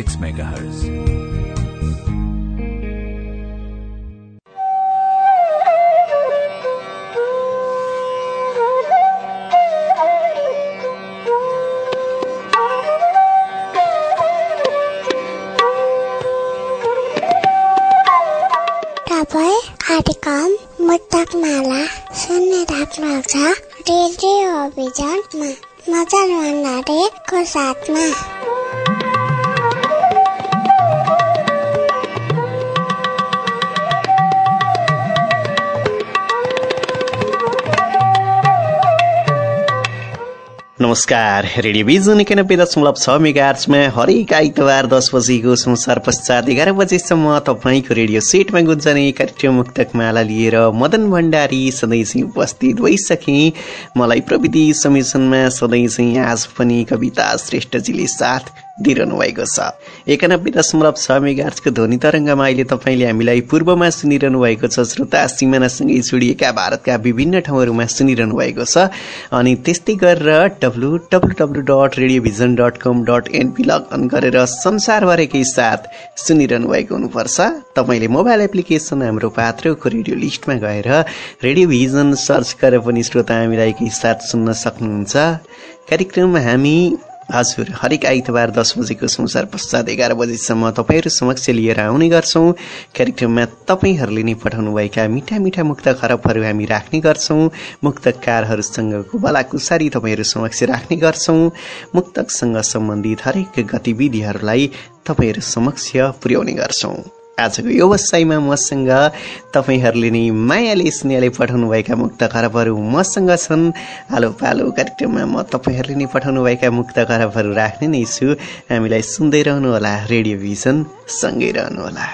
6 megahertz. नमस्कार radio बिजुन एकानब्बे दशमलव छ हरेक आइतबार दस बजीको संसार पश्चात एघार बजेसम्म तपाईँको रेडियो सेटमा गुन्जने कार्यक्रम मुक्तक लिएर मदन भण्डारी सधैँ चाहिँ उपस्थित भइसके। मलाई प्रविधि समिशनमा सधैँ चाहिँ आज पनि कविता श्रेष्ठजीले साथ दिइरहनु भएको छ। एकानब्बे दशमलव छ मेगार्चको ध्वनि तरङ्गमा अहिले तपाईँले हामीलाई पूर्वमा सुनिरहनु भएको छ। श्रोता सिमानासँगै जोडिएका भारतका विभिन्न ठाउँहरूमा सुनिरहनु भएको छ। अनि त्यस्तै गरेर W W W dot radiovision dot com dot NP log on गरेर संसारभरिकै साथ सुनिरहनु भएको हुनुपर्छ। तपाईँले मोबाइल एप्लिकेसन हाम्रो पात्रको रेडियो लिस्टमा गएर रेडियोभिजन सर्च गरेर पनि श्रोता हामीलाई एकै साथ सुन्न सक्नुहुन्छ। कार्यक्रममा हामी हजुर हरेक आइतबार दस बजेको संसार पश्चात एघार बजीसम्म तपाईँहरू समक्ष लिएर आउने गर्छौँ कार्यक्रममा तपाईँहरूले नै पठाउनुभएका मिठा मिठा मुक्त खरबहरू हामी राख्ने गर्छौँ मुक्तकारहरूसँगको बलाकुसारी तपाईँहरू समक्ष राख्ने गर्छौँ मुक्तकसँग सम्बन्धित हरेक गतिविधिहरूलाई तपाईँहरू समक्ष पुर्याउने गर्छौँ आजको व्यवसायमा मसँग तपाईँहरूले नै मायाले स्नेहले पठाउनुभएका मुक्त खरबहरू मसँग छन्। आलो पालो कार्यक्रममा म तपाईँहरूले नै पठाउनुभएका मुक्त खरबहरू राख्ने नै छु। हामीलाई सुन्दै रहनुहोला रेडियो भिजन सँगै रहनुहोला।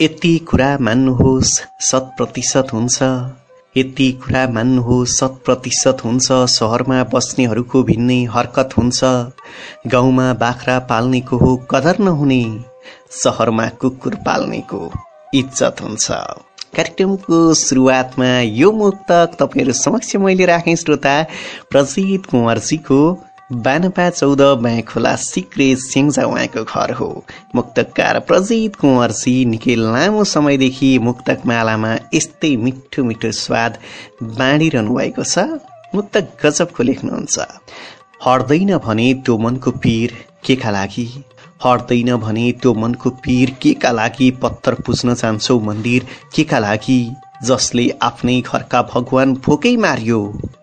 यति कुरा मान्नुहोस् शत प्रतिशत हुन्छ। यति कुरा मान्नुहोस् शत प्रतिशत हुन्छ सहरमा बस्नेहरूको भिन्नै हरकत हुन्छ। गाउँमा बाख्रा पाल्नेको हो कदर नहुने सहरमा कुकुर पाल्नेको इज्जत हुन्छ। कार्यक्रमको सुरुवातमा यो मुक्तक तपाईँहरू समक्ष मैले राखेँ श्रोता प्रजित कुँवरजीको बानपा चौध बाँ खोला सिक्रे स्याङ्जा उहाँको घर हो। मुक्तकार प्रजित कुँवरसी निकै लामो समयदेखि मुक्तक मालामा यस्तै मिठो मिठो स्वाद बाँडिरहनु भएको छ। मुक्तक गजबको लेख्नुहुन्छ। हट्दैन भने त्यो मनको पीर के का लागि? हट्दैन भने त्यो मनको पीर के का लागि? पत्थर पुज्न चाहन्छौ मन्दिर के का लागि? जसले आफ्नै घरका भगवान भोकै मारियो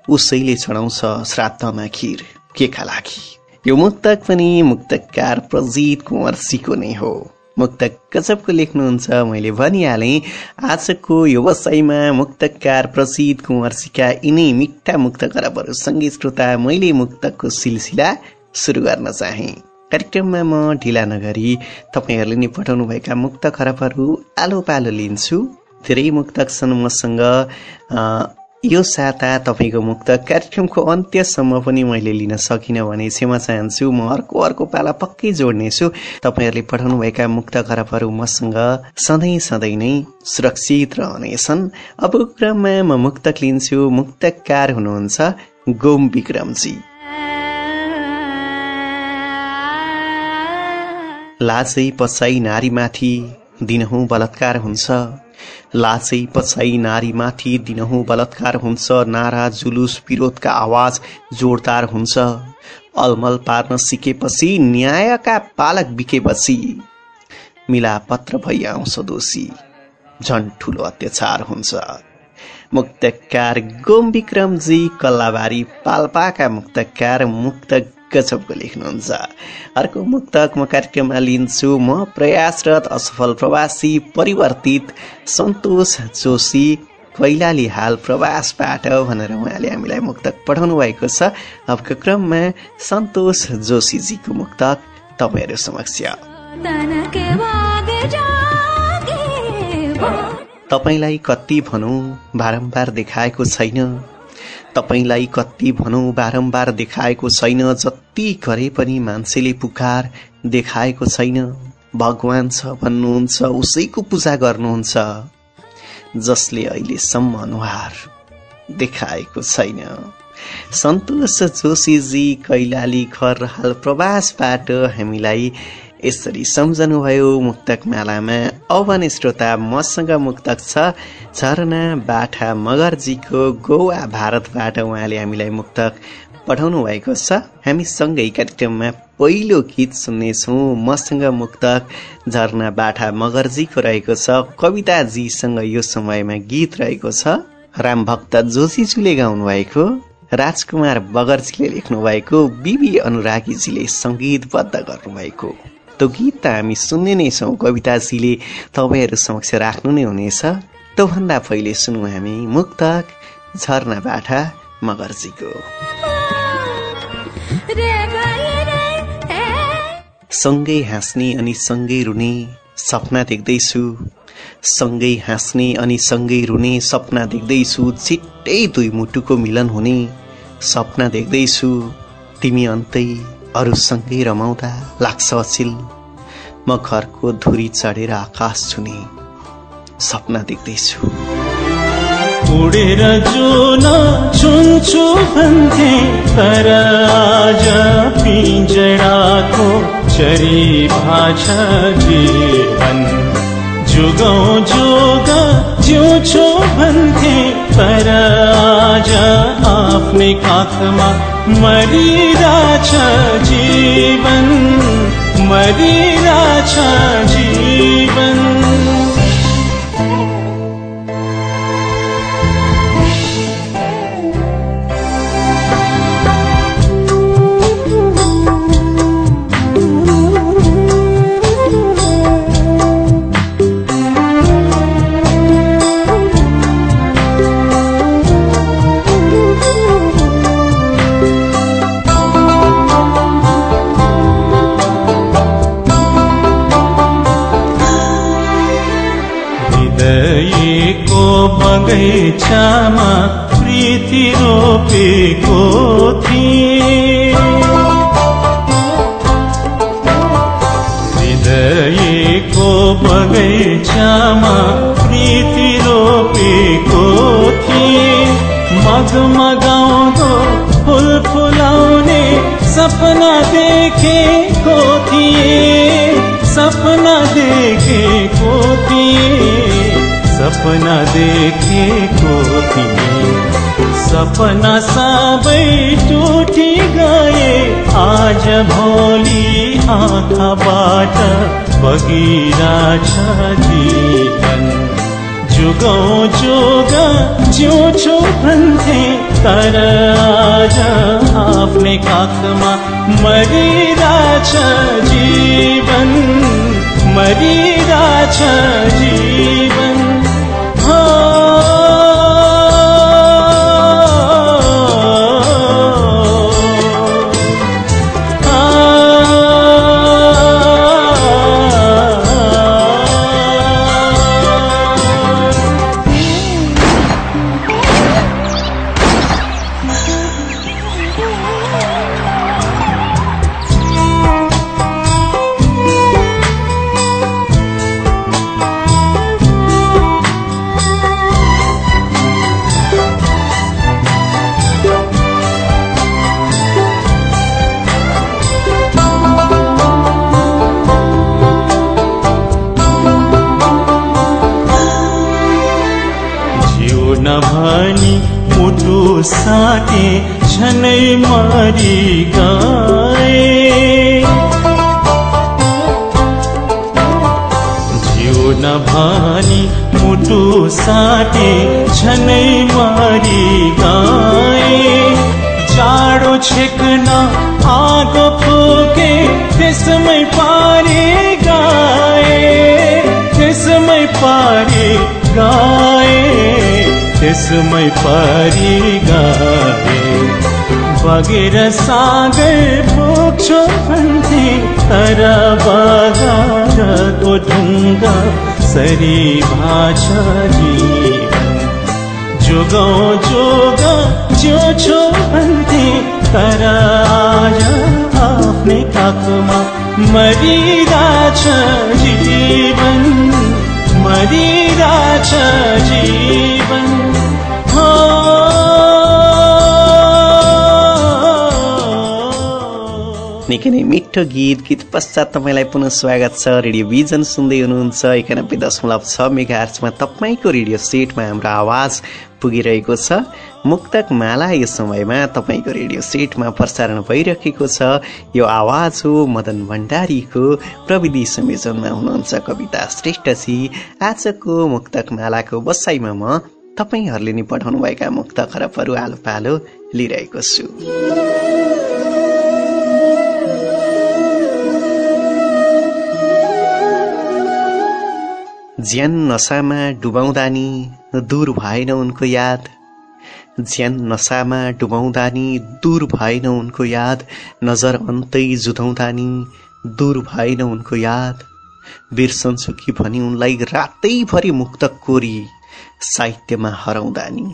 उसैले चढाउँछ श्राद्धमा खिर। के का लागि यो मुक्तक पनि मुक्तकार प्रजित कुँवरसीको नै हो। मुक्तक गजबको लेख्नुहुन्छ? मैले भनिहालेँ आजको व्यवसायमा मुक्तकार प्रसिद्ध कुँवरसीका यिनै मिठा मुक्त खराबहरू सङ्गीत श्रोता मैले मुक्तकको सिलसिला सुरु गर्न चाहे। कार्यक्रममा म ढिला नगरी तपाईँहरूले नै पठाउनुभएका मुक्त खराबहरू आलो पालो लिन्छु। धेरै मुक्तक छन् मसँग। यो साता तपाईँको मुक्त कार्यक्रमको अन्त्यसम्म पनि मैले लिन सकिनँ भने क्षमा चाहन्छु। म अर्को अर्को पाला पक्कै जोड्नेछु। तपाईँहरूले पठाउनुभएका मुक्त खराबहरू मसँग सधैँ सधैँ नै सुरक्षित रहनेछन्। अब क्रममा म मुक्तक लिन्छु। मुक्तकार हुनुहुन्छ गोम विक्रमजी। लाजै पछाइ नारीमाथि दिनहुँ बलात्कार हुन्छ। लाचै पछाइ नारीमाथि दिनहुँ बलात्कार हुन्छ नारा जुलुस विरोधका आवाज जोरदार हुन्छ। अलमल पार्न सिकेपछि न्यायका पालक बिकेपछि मिलापत्र भइ आउँछ दोषी। झन् ठुलो अत्याचार हुन्छ। मुक्तकार गोम विक्रमजी कल्लाबारी पाल्पाका मुक्तकार मुक्त गजबको लेख्नुहुन्छ। अर्को मुक्तक म कार्यक्रममा लिन्छु म प्रयासरत असफल प्रवासी परिवर्तित सन्तोष जोशी कैलाली हाल प्रवासबाट भनेर उहाँले हामीलाई मुक्तक पठाउनु भएको छ। अबको क्रममा सन्तोष जोशीजीको मुक्तक तपाईँहरू समक्ष। तपाईँलाई कति भनौँ बारम्बार देखाएको छैन। तपाईँलाई कति भनौँ बारम्बार देखाएको छैन जति गरे पनि मान्छेले पुकार देखाएको छैन। भगवान छ भन्नुहुन्छ उसैको पूजा गर्नुहुन्छ जसले अहिलेसम्म अनुहार देखाएको छैन। सन्तोष जोशीजी कैलाली घर हाल प्रवासबाट हामीलाई यसरी सम्झनुभयो मुक्तक मालामा। अब श्रोता मसँग मुक्तक छ झरना बाठा मगरजीको गोवा भारतबाट उहाँले हामीलाई मुक्तक पठाउनु भएको छ। हामी सँगै कार्यक्रममा पहिलो गीत सुन्नेछौँ। मसँग मुक्तक झरना बाठा मगरजीको रहेको छ। कविताजीसँग यो समयमा गीत रहेको छ। राम भक्त जोशीज्यूले गाउनु भएको राजकुमार बगर्जीले लेख्नु भएको बिबी अनुरागीजीले सङ्गीतबद्ध गर्नुभएको। त्यो गीत त हामी सुन्ने नै छौँ। कविताजीले तपाईँहरू समक्ष राख्नु नै हुनेछ। त्योभन्दा पहिले सुनौँ हामी मुक्तक झरना बाठा मगर्जीको सँगै हाँस्ने अनि सँगै रुने सपना देख्दैछु। सँगै हाँस्ने अनि सँगै रुने सपना देख्दैछु। छिट्टै दुई मुटुको मिलन हुने सपना देख्दैछु। तिमी अन्तै अरूसँगै रमाउँदा लाग्छ अचिल। म घरको धुरी चढेर आकाश छुने सपना देख्दैछु। उडेर जुन छुन्छु भन्थे तर आज पिंजडाको चरी भाषा जीवन जुगौ जुग जिउँछु भन्थे तर आज आफ्नै काखमा मरि रा जीवन मदि रा जीव बगैँचामा प्रीति रोपेको थिए बगैँचामा प्रीति रोपेको थिए मगमगाउँदो फुल फुलाउने सपना देखेको थिए। सपना थिए सपना देखेको थिएँ। सपना सबै टुटी गए। आज भोलि आँखाबाट बगिरहेछ जीवन। जुगौ जुग जिउँछु भन्थे तर आज आफ्नै काखमा मरिरहेछ जीवन। मरिरहेछ जीवन। त्यसमै परि गए बगेर सागर पुग्छु भन्थे तर बगारको ढुङ्गा कसरी भाषा जीवन जोगौ जोग जो छो भन्थे तर आज आफ्नै काखमा मरिरहेछ जीवन। मरिरहेछ जीवन। निकै नै मिठो गीत गीत पश्चात तपाईँलाई पुनः स्वागत छ। रेडियो भिजन सुन्दै हुनुहुन्छ। एकानब्बे दशमलव छ मेगा आर्चमा तपाईँको रेडियो सेटमा हाम्रो आवाज पुगिरहेको छ। मुक्तक माला यो समयमा तपाईँको रेडियो सेटमा प्रसारण भइरहेको छ। यो आवाज हो मदन भण्डारीको। प्रविधि संयोजनमा हुनुहुन्छ कविता श्रेष्ठजी। आजको मुक्तक मालाको बसाइमा म तपाईँहरूले नि पठाउनुभएका मुक्त खरबहरू आलो पालो लिइरहेको छु। ज्यान नसामा डुबाउँदा नि दूर भएन उनको याद। ज्यान नसामा डुबाउँदा नि दूर भएन उनको याद। नजर अन्तै जुधाउँदा नि दूर भएन उनको याद। बिर्सन्छु कि भनी उनलाई रातैभरि मुक्त कोरी। साहित्यमा हराउँदा नि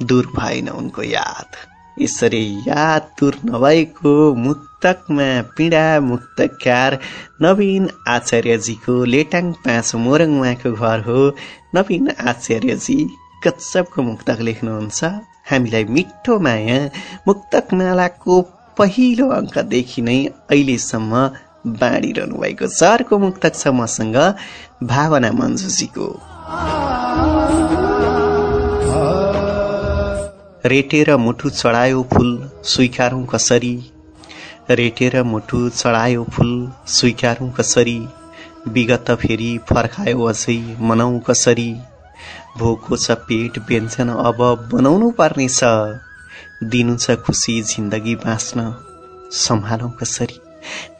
दूर भएन उनको याद। यसरी याद दूर नभएको मुक्तकमा पीडा मुक्तकार नवीन आचार्यजीको लेटाङ पाँच मोरङ उहाँको घर हो। नवीन आचार्यजी गजबको मुक्तक लेख्नुहुन्छ। हामीलाई मिठो माया मुक्तक मालाको पहिलो अङ्कदेखि नै अहिलेसम्म बाँडिरहनु भएको छ अर्को मुक्तक छ मसँग भावना मन्जुजीको रेटेर मुटु चढायो फुल स्वीकारौँ कसरी? रेटेर मुटु चढायो फुल स्वीकारौँ कसरी? विगत फेरि फर्कायो अझै मनाउ कसरी? भोको छ पेट व्यञ्जन अब बनाउनु पर्नेछ। दिनु छ खुसी जिन्दगी बाँच्न। सम्हालौँ कसरी?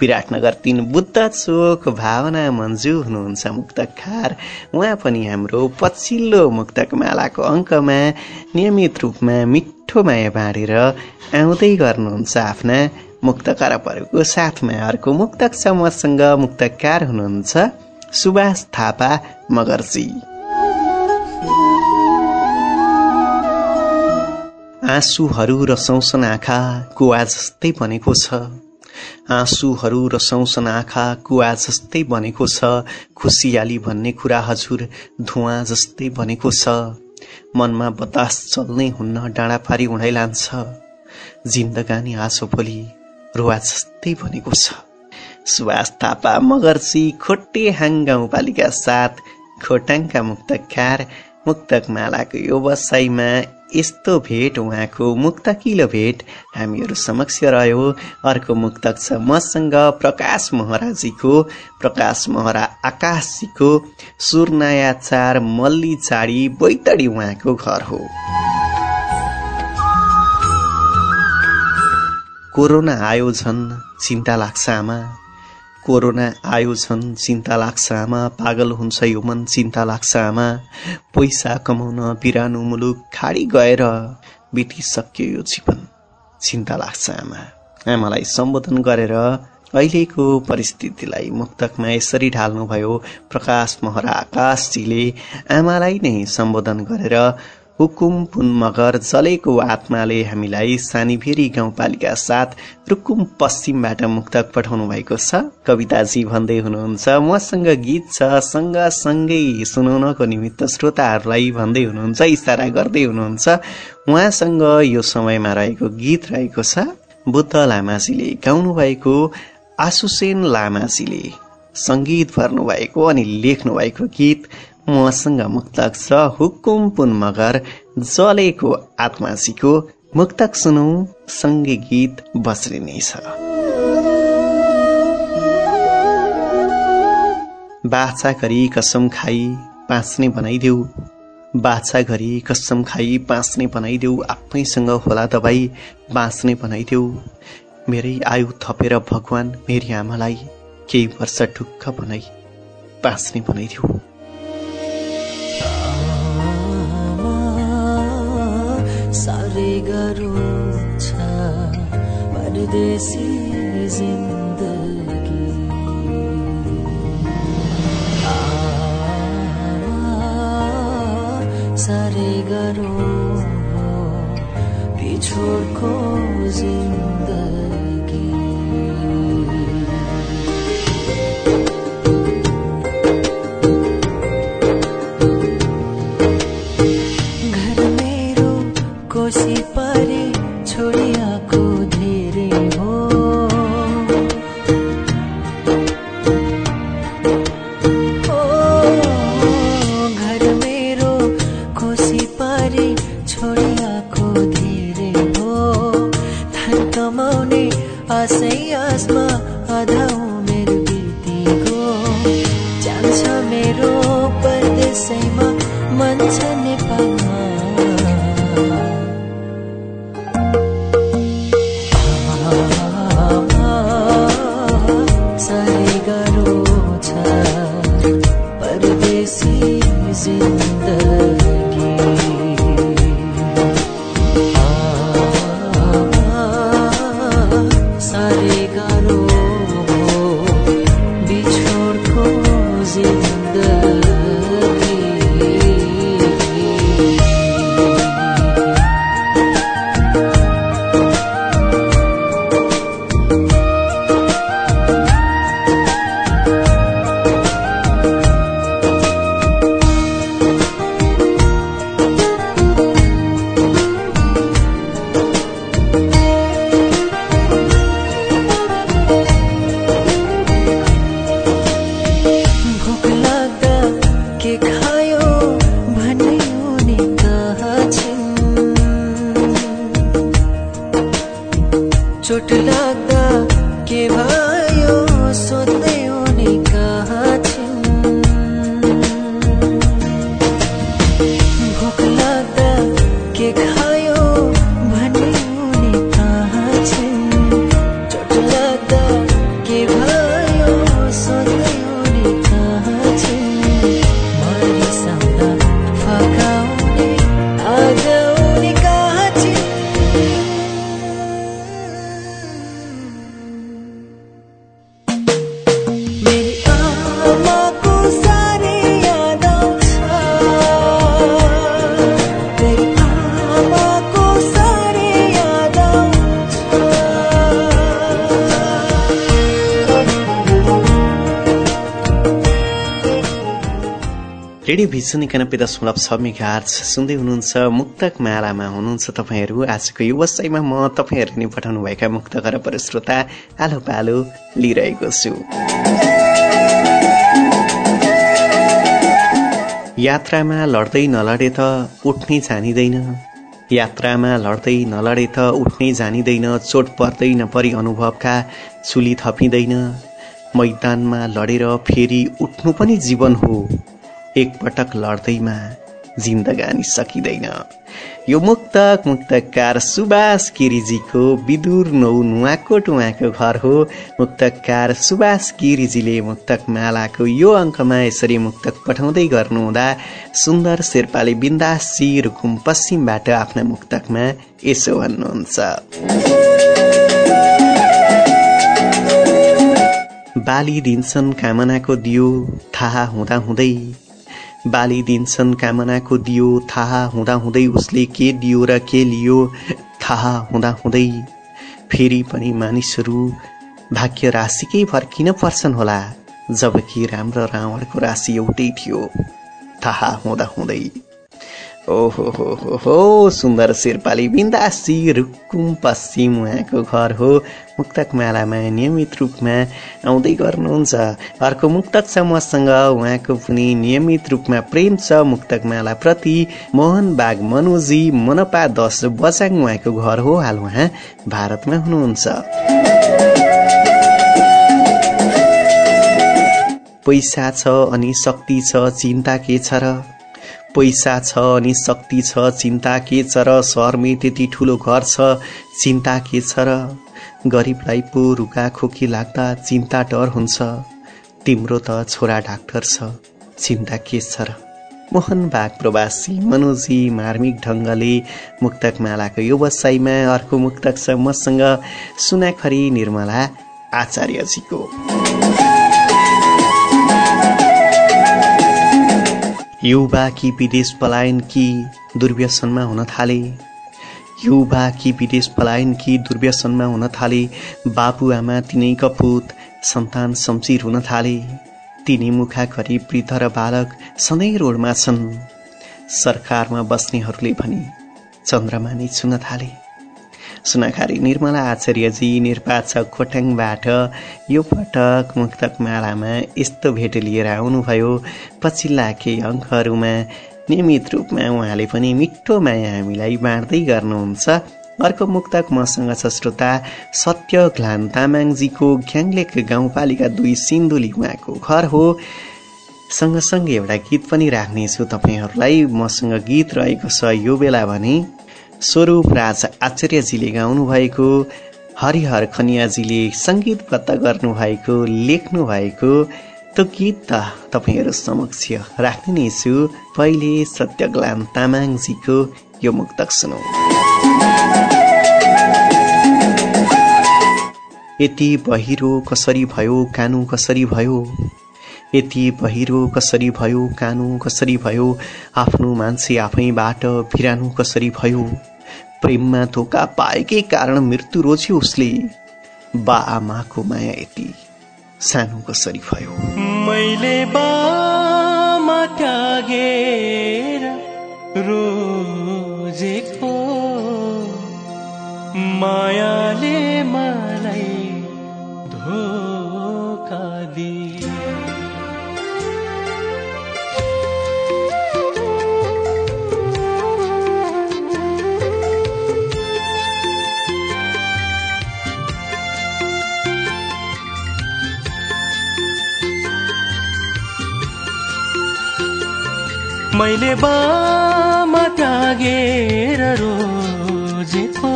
विराटनगर तीन बुद्ध चोक भावना मन्जु हुनुहुन्छ मुक्तकार उहाँ पनि हाम्रो पछिल्लो मुक्तक मालाको अङ्कमा नियमित रूपमा मिठो माया बाँडेर आउँदै गर्नुहुन्छ आफ्ना मुक्त करपहरूको साथमा। अर्को मुक्तक छ मसँग मुक्तकार हुनुहुन्छ सुभाष थापा मगर्जी। आँसुहरू र सौसन आँखाको आज जस्तै बनेको छ। आँसुहरू र सौसन आँखा कुवा जस्तै बनेको छ। खुसियाली भन्ने कुरा हजुर धुवा जस्तै बनेको छ। मनमा बतास चल्नै हुन्न डाँडा पारी उडाइ लान्छ। जिन्दगानी आसो भोलि रुवा जस्तै बनेको छ। सुभाष थापा मगर्सी खोटे हाङ गाउँपालिका साथ खोटाङका मुक्तकार मुक्तक मालाको यो यस्तो भेट उहाँको मुक्तकिलो भेट हामीहरू समक्ष रह्यो। अर्को मुक्तक छ मसँग प्रकाश महराजीको प्रकाश महरा आकाशजीको सुर्नाया चार मल्ली चाडी बैतडी उहाँको घर हो। कोरोना आयो झन् चिन्ता लाग्छ आमा। कोरोना आयो झन् चिन्ता लाग्छ आमा पागल हुन्छ यो मन चिन्ता लाग्छ आमा। पैसा कमाउन बिरानो मुलुक खाडी गएर बितिसक्यो यो जीवन। चिन्ता लाग्छ आमा। आमालाई सम्बोधन गरेर अहिलेको परिस्थितिलाई मुक्तकमा यसरी ढाल्नुभयो प्रकाश महरा आकाशजीले। आमालाई नै सम्बोधन गरेर हुकुम पुन मगर जलेको आत्माले हामीलाई सानीभेरी गाउँपालिका साथ रुकुम पश्चिमबाट मुक्तक पठाउनु भएको छ। कविताजी भन्दै हुनुहुन्छ मसँग गीत छ सँगसँगै सुनाउनको निमित्त श्रोताहरूलाई भन्दै हुनुहुन्छ इसारा गर्दै हुनुहुन्छ। उहाँसँग यो समयमा रहेको गीत रहेको छ बुद्ध लामाजीले गाउनु भएको आसुसेन लामाजीले सङ्गीत भर्नु भएको अनि लेख्नु भएको गीत। मसँग मुक्तक छ हुकुम पुन मगर जलेको आत्मासीको मुक्तक सुनौ सँगै गीत बस्रिने छ बाछा गरी कसम खाई बाँच्ने बनाइदेऊ। बाछा गरी कसम खाई बाँच्ने बनाइदेऊ। आफैसँग होला दबाई बाँच्ने बनाइदेऊ। मेरै आयु थपेर भगवान मेरी आमालाई केही वर्ष ढुक्क बनाई बाँच्ने बनाइदेऊ। छ देसी जिन्दगी सारे गरो बिछोडको जिन्दगी छोडिआको धेरै हो धन कमाउने आशै आसमा भिजन एकानब्बे दशमलव छ मेगा सुन्दै हुनुहुन्छ। मुक्तक मालामा हुनुहुन्छ तपाईँहरू। आजको व्यवसायमा म तपाईँहरूले पठाउनुभएका मुक्त पर श्रोता आलो पालो लिइरहेको छु। यात्रामा लड्दै नलडे त उठ्नै जानिँदैन। यात्रामा लड्दै नलडे त उठ्नै जानिँदैन। चोट पर्दै नपरी अनुभवका चुली थपिँदैन। मैदानमा लडेर फेरि उठ्नु पनि जीवन हो। एकपटक लड्दैमा जिन्दगानी सकिँदैन। यो मुक्तक मुक्तकार सुभाष गिरिजीको विदुर नौ नुवाकोट उहाँको घर हो। मुक्तकार सुभाष गिरिजीले मुक्तक मालाको यो अङ्कमा यसरी मुक्तक पठाउँदै गर्नुहुँदा सुन्दर शेर्पाले बिन्दासी रुकुम पश्चिमबाट आफ्ना मुक्तकमा यसो भन्नुहुन्छ। बाली दिन्छन् कामनाको दियो थाहा हुँदा बाली दिन्छन् कामनाको दियो। थाहा हुँदा हुँदै उसले के दियो र के लियो थाहा हुँदा हुँदै फेरि पनि मानिसहरू भाग्य राशिकै फर्किन पर्छन् होला जबकि राम्रो रावणको राशि एउटै थियो। थाहा हुँदा हुँदै ओहो हो हो हो सुन्दर शेर्पाली बिन्दासी रुकुम पश्चिम उहाँको घर हो। मुक्तक मालामा नियमित रूपमा आउँदै गर्नुहुन्छ। अर्को मुक्तक छ मसँग। उहाँको पनि नियमित रूपमा प्रेम छ मुक्तक माला प्रति। मोहन बाग मनोजी मनपा दस बचाङ उहाँको घर हो। हाल उहाँ भारतमा हुनुहुन्छ। पैसा छ अनि शक्ति छ चिन्ता के छ र? पैसा छ अनि शक्ति छ चिन्ता के छ र सहरमै त्यति ठुलो घर छ? चिन्ता के छ र? गरिबलाई पो रुगा खोकी लाग्दा चिन्ता डर हुन्छ। तिम्रो त छोरा डाक्टर छ चिन्ता के छ र? मोहन बाग प्रवासी मनोजी मार्मिक ढङ्गले मुक्तक मालाको यो बसाइमा अर्को मुक्तक छ मसँग सुनाखरी निर्मला आचार्यजीको युवा कि विदेश पलायन कि दुर्व्यसनमा हुन थाले। युवा कि विदेश पलायन कि दुर्व्यसनमा हुन थाले। बाबुआमा तिनै कपुत सन्तान शमशिर हुन थाले। तिनी मुखा घरि वृद्ध र बालक सधैँ रोडमा छन्। सरकारमा बस्नेहरूले भने चन्द्रमा नै छुन थाले। सुनाखारी निर्मला आचार्यजी निर्वाचक खोटाङबाट यो पटक मुक्तक मालामा यस्तो भेट लिएर आउनुभयो। पछिल्ला केही अङ्कहरूमा नियमित रूपमा उहाँले पनि मिठो माया हामीलाई बाँड्दै गर्नुहुन्छ। अर्को मुक्तक मसँग छ श्रोता सत्य घ्लान तामाङजीको घ्याङलेक गाउँपालिका दुई सिन्धुली उहाँको घर हो। सँगसँगै एउटा गीत पनि राख्नेछु। तपाईँहरूलाई मसँग गीत रहेको छ यो बेला भने स्वरूप राज आचार्यजीले गाउनुभएको हरिहर खनियाजीले सङ्गीतबद्ध गर्नुभएको लेख्नु भएको त्यो गीत त तपाईँहरू समक्ष राख्ने नै छु। पहिले सत्यग्लाम तामाङजीको यो मुक्तक सुनौ। यति बहिरो कसरी भयो कानु कसरी भयो? यति बहिरो कसरी भयो कानु कसरी भयो? आफ्नो मान्छे आफैबाट बिरानु कसरी भयो? प्रेममा धोका पाएकै कारण मृत्यु रोज्यो उसले। बा आमाको माया यति सानो कसरी भयो? मैले रोजेको मायाले मैले बामा त्यागेर रोजेको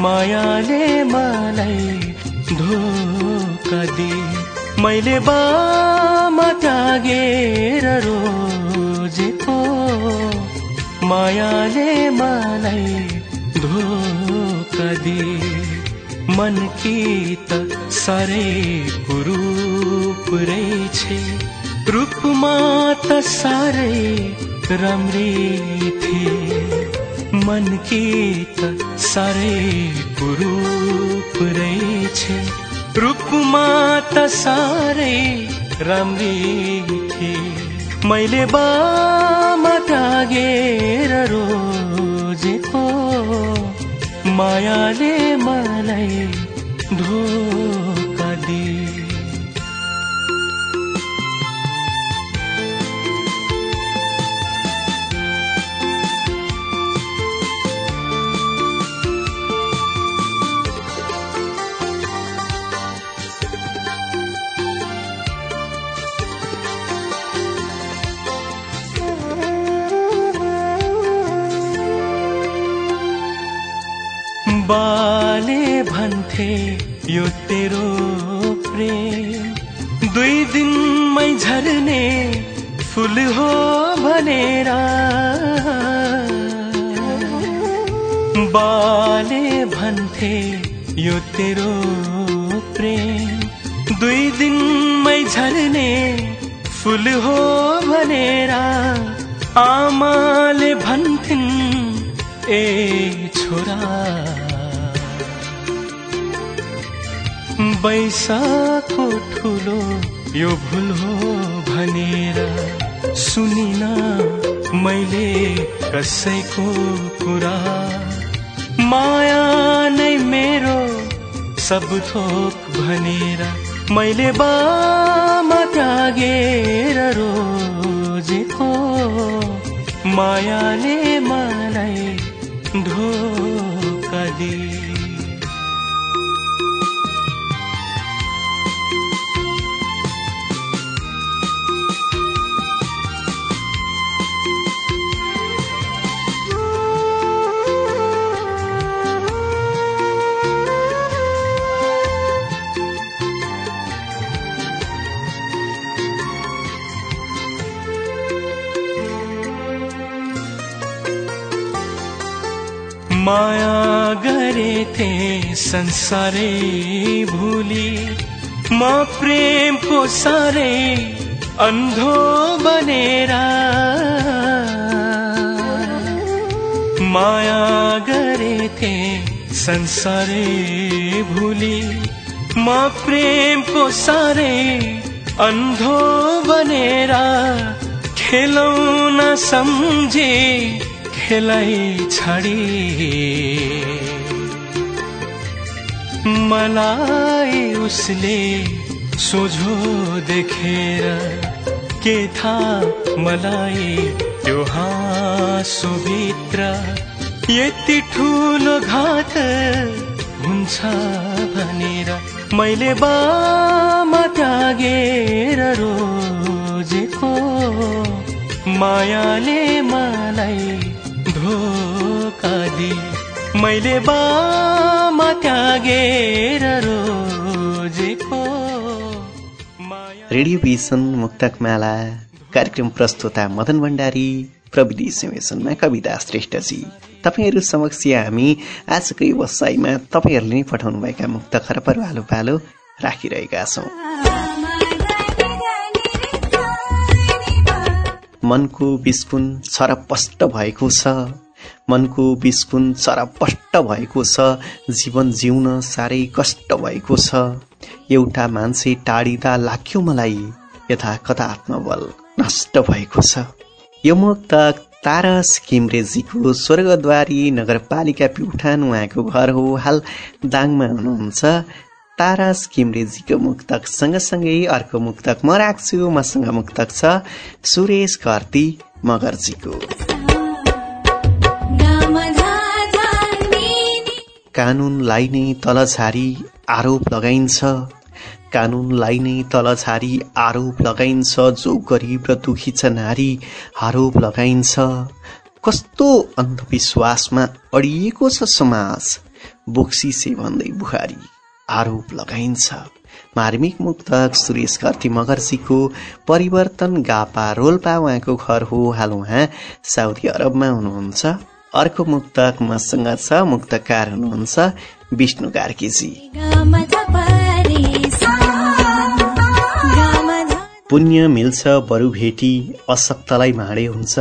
मायाले मलाई धोका दिए। मैले बामा त्यागेर रोजेको मायाले मलाई धोका दिए। मन की त साह्रै कुरूप रहेछ। रूपमा त साह्रै राम्री थिए। मन की त साह्रै कुरूप रहेछ। रूपमा त साह्रै राम्री थिए। मैले बामा त्यागेर रोजेको मायाले मलाई धोका दिए। बाले भन्थे यो तेरो प्रेम। दुई दिनमै झर्ने फुल हो भनेर। बाले भन्थे यो तेरो प्रेम। दुई दिनमै झर्ने फुल हो भनेर। आमाले भन्थिन् ए छोरा बैसाको ठुलो यो भुल हो भनेर सुनिन मैले कसैको कुरा। माया नै मेरो सब थोक भनेर मैले बामा त्यागेर रोजेको। मायाले मलाई धोका दिए। संसारै भुली म प्रेमको साह्रै अन्धो बनेर। माया गरेथे संसारै भुली म प्रेमको सारे अन्धो बनेर। खेलाउन सम्झे खेलाइ छाडी। मलाई उसले सोझो देखेर के थाहा मलाई त्यो हाँसोभित्र यति ठुलो घात हुन्छ भनेर मैले बामा त्यागेर रोजेको मायाले मलाई धोका दिए। मैले बामा त्यागेर रोजेको रेडियो भिजन मुक्तक माला कार्यक्रम प्रस्तुता मदन भण्डारी प्रविधि संयोजनमा कविता श्रेष्ठजी तपाईँहरू समक्ष हामी आजको व्यवसायमा तपाईँहरूले नै पठाउनुभएका मुक्त खरपहरू आलो पालो राखिरहेका छौँ। मनको बिस्कुन छरपष्ट भएको छ। मनको बिस्कुन छरपष्ट भएको छ जीवन जिउन साह्रै कष्ट भएको छ। एउटा मान्छे टाढिँदा लाग्यो मलाई यथा कता आत्मबल नष्ट भएको छ। यो मुक्तक तारस किमरेजीको स्वर्गद्वारी नगरपालिका प्युठान उहाँको घर हो। हाल दाङमा हुनुहुन्छ। तारस किमरेजीको मुक्तक सँगसँगै अर्को मुक्तक म राख्छु। मसँग मुक्तक छ सुरेश घरती मगर्जीको। कानूनलाई नै तल झारी आरोप लगाइन्छ। कानूनलाई नै तल झारी आरोप लगाइन्छ। जो गरिब र दुखी छ नारी आरोप लगाइन्छ। कस्तो अन्धविश्वासमा अडिएको छ समाज? बोक्सिसे भन्दै बुहारी आरोप लगाइन्छ। मार्मिक मुक्तक सुरेश कर्ती मगर्जीको परिवर्तन गापा रोल्पा उहाँको घर हो। हाल उहाँ साउदी अरबमा हुनुहुन्छ। अर्को मुक्तक मसँग छ मुक्तकार हुनुहुन्छ विष्णु कार्कीजी पुण्य मिल्छ बरु भेटी अशक्तलाई माडे हुन्छ।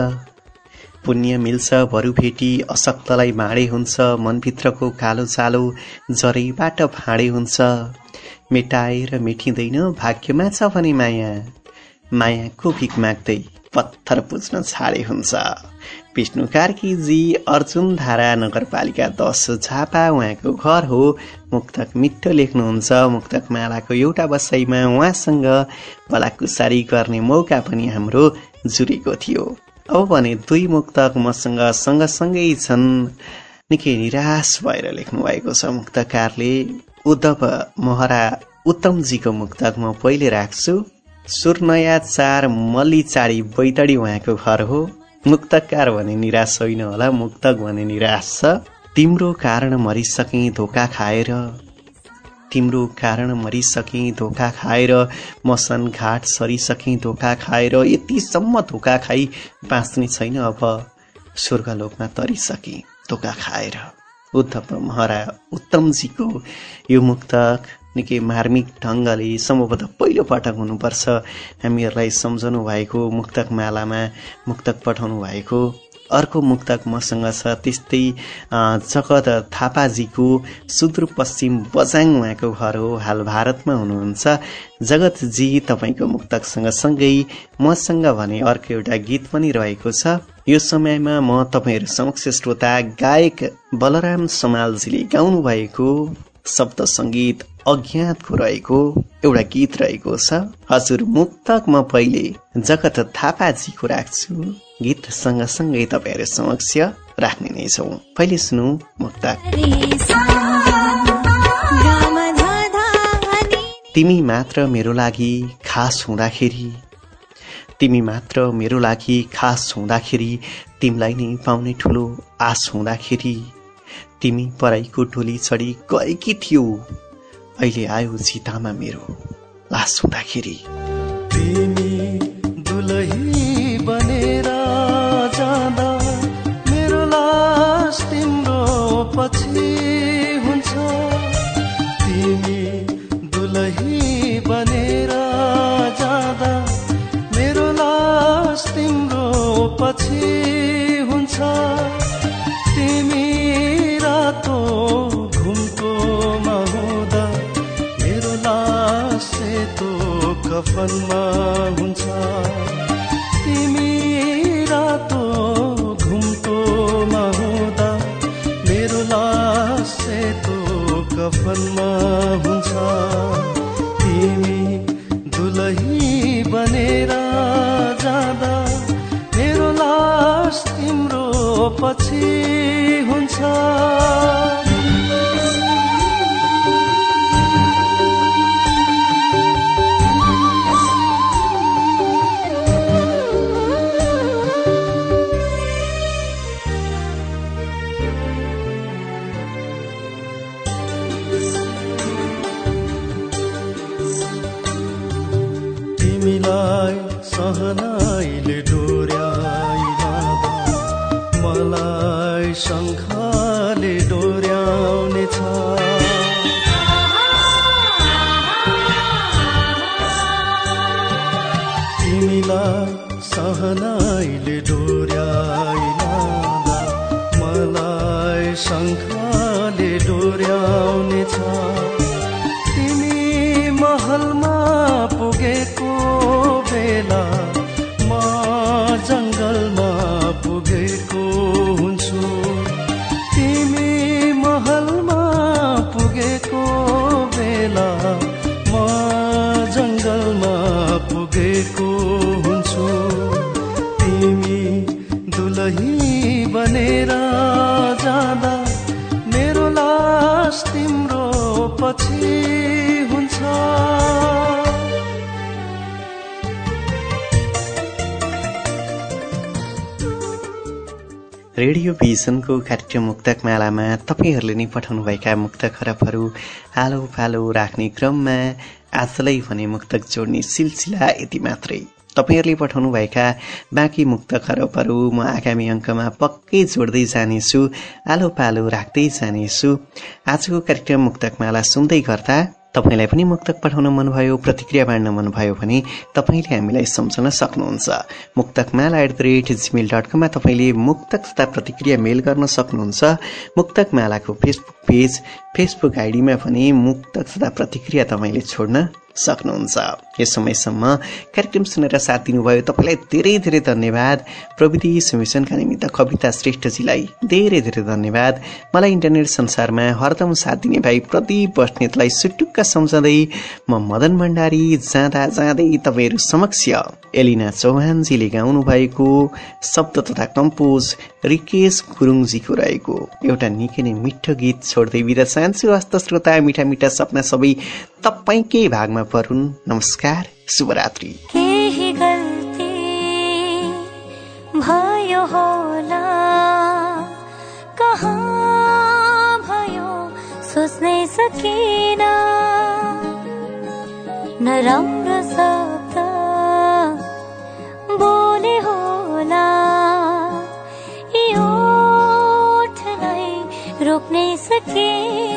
पुण्य मिल्छ बरु भेटी अशक्तलाई माडे हुन्छ। मनभित्रको कालो चालो जरैबाट भाँडे हुन्छ। मेटाएर मेटिँदैन भाग्यमा छ भने माया। मायाको भिख माग्दै पत्थर पुज्न छाडे हुन्छ। विष्णु कार्कीजी अर्जुन धारा नगरपालिका दस झापा उहाँको घर हो। मुक्तक मिठो लेख्नुहुन्छ। मुक्तक मालाको एउटा बसाइमा उहाँसँग भलाकुसारी गर्ने मौका पनि हाम्रो जुरेको थियो। अब भने दुई मुक्तक मसँग सँगसँगै छन्। निकै निराश भएर लेख्नु भएको छ मुक्तकारले। उद्धव महरा उत्तमजीको मुक्तक म पहिले राख्छु। सुर्नया चार मल्ली चाडी बैतडी उहाँको घर हो। मुक्तकार भने निराश होइन होला मुक्तक भने निराश छ। तिम्रो कारण मरिसके धोका खाएर तिम्रो कारण मरिसके धोका खाएर मसन घाट सरिसके धोका खाएर यतिसम्म धोका खाई बाँच्ने छैन अब। स्वर्गलोकमा तरिसके धोका खाएर। उद्धव महरा उत्तमजीको यो मुक्तक निकै मार्मिक ढङ्गले सम्भवतः पहिलो पटक हुनुपर्छ। हामीहरूलाई सम्झनु भएको मुक्तक मालामा मुक्तक पठाउनु भएको अर्को मुक्तक मसँग छ त्यस्तै जगत थापाजीको सुदूरपश्चिम बजाङ उहाँको घर हो। हाल भारतमा हुनुहुन्छ। जगतजी तपाईँको मुक्तक सँगसँगै मसँग भने अर्को एउटा गीत पनि रहेको छ। यो समयमा म तपाईँहरू समक्ष श्रोता गायक बलराम समालजीले गाउनु भएको शब्द सङ्गीत अज्ञातको रहेको एउटा गीत रहेको छ। हजुर मुक्तक म पहिले जगत थापाजीको राख्छु। गीत सँगसँगै तपाईँहरू समक्ष राख्ने नै छौ। पहिले सुनौ मुक्तक। तिमी मात्र मेरो लागि खास हुँदाखेरि तिमी मात्र मेरो लागि खास हुँदाखेरि तिमीलाई नै पाउने ठुलो आश हुँदाखेरि तिमी पराईको टोली चढी गएकी थियौ। अहिले आयो चितामा मेरो लास हुँदाखेरि। तिमी दुलही बनेर जाँदा मेरो लास तिम्रो पछि कफनमा हुन्छ। तिमी रातो घुम्टोमा हुँदा मेरो लास सेतो कफनमा मलाई रेडियो भिजनको कार्यक्रम मुक्तक मालामा तपाईँहरूले नै पठाउनुभएका मुक्त खरबहरू आलो फालो राख्ने क्रममा आजलाई भने मुक्तक जोड्ने सिलसिला यति मात्रै। तपाईँहरूले पठाउनुभएका बाँकी मुक्त खरबहरू म आगामी अङ्कमा पक्कै जोड्दै जानेछु आलो पालो राख्दै जानेछु। आजको कार्यक्रम मुक्तकमाला सुन्दै गर्दा तपाईँलाई पनि मुक्तक पठाउन मनभयो प्रतिक्रिया बाँड्न मनभयो भने तपाईँले हामीलाई सम्झन सक्नुहुन्छ। Muktakmala at the rate Gmail dot कममा तपाईँले मुक्तक तथा प्रतिक्रिया मेल गर्न सक्नुहुन्छ। मुक्तकमालाको फेसबुक पेज फेसबुक आइडीमा पनि मुक्तक तथा प्रतिक्रिया तपाईँले छोड्न सक्नुहुन्छ। यस समयसम्म कार्यक्रम सुनेर साथ दिनुभयो तपाईँलाई धेरै धेरै धन्यवाद। प्रविधि समिशनका निमित्त कविता श्रेष्ठजीलाई धेरै धेरै धन्यवाद। मलाई इन्टरनेट संसारमा हरदम साथ दिने भाइ प्रदीप बस्नेतलाई सुटुक्क सम्झँदै म मदन भण्डारी जाँदा जाँदै तपाईँहरू समक्ष एलिना चौहानजीले गाउनु भएको शब्द तथा कम्पोज रिकेश गुरुङजीको रहेको। एउटा निकै नै मिठो गीत छोड्दै बिदा चाहन्छु। हस्त श्रोता मिठा मिठा सपना सबै तपाईँकै भागमा परुन्। नमस्कार शुभरात्रि। केही गल्ती भयो होला। कहाँ भयो सोच्नै सकिन। नराम्रो शब्द बोले होला। यो रोक्नै सकिन।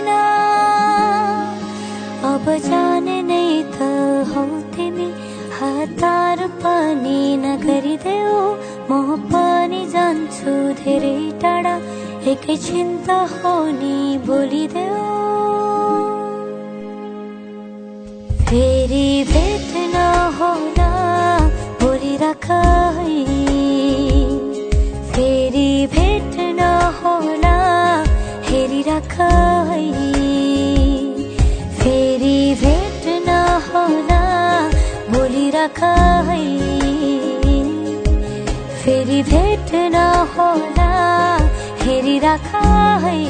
अब जाने नै त हौ तिमी हतार पनि नगरिदेऊ म पनि जान्छु धेरै टाढा एकैछिन त हो नि बोलिदेऊ फेरि भेट नहोला बोलिराख फेरि भेट नहोला हेरिराख भेट नहोला हेरिराख है।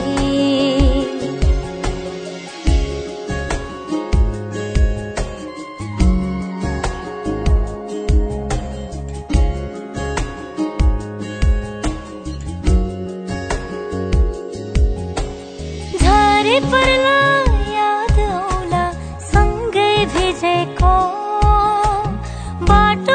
पर्ला याद आउला सँगै भिजेको बाटोहरू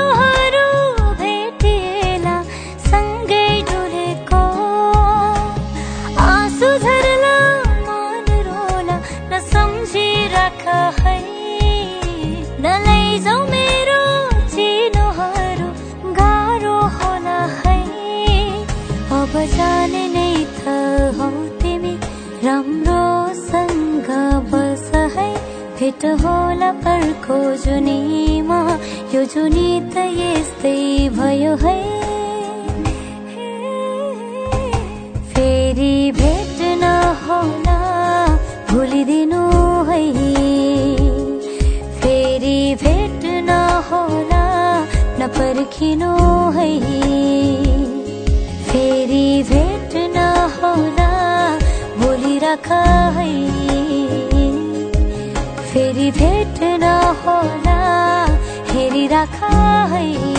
होला अर्को जुनीमा यो जुनी त यस्तै भयो है। फेरि भेट नहोला भुलिदिनु है। फेरि भेट नहोला नपर्खिनु है। फेरि भेट नहोला भोलिराख है। नहोला हेरिराख है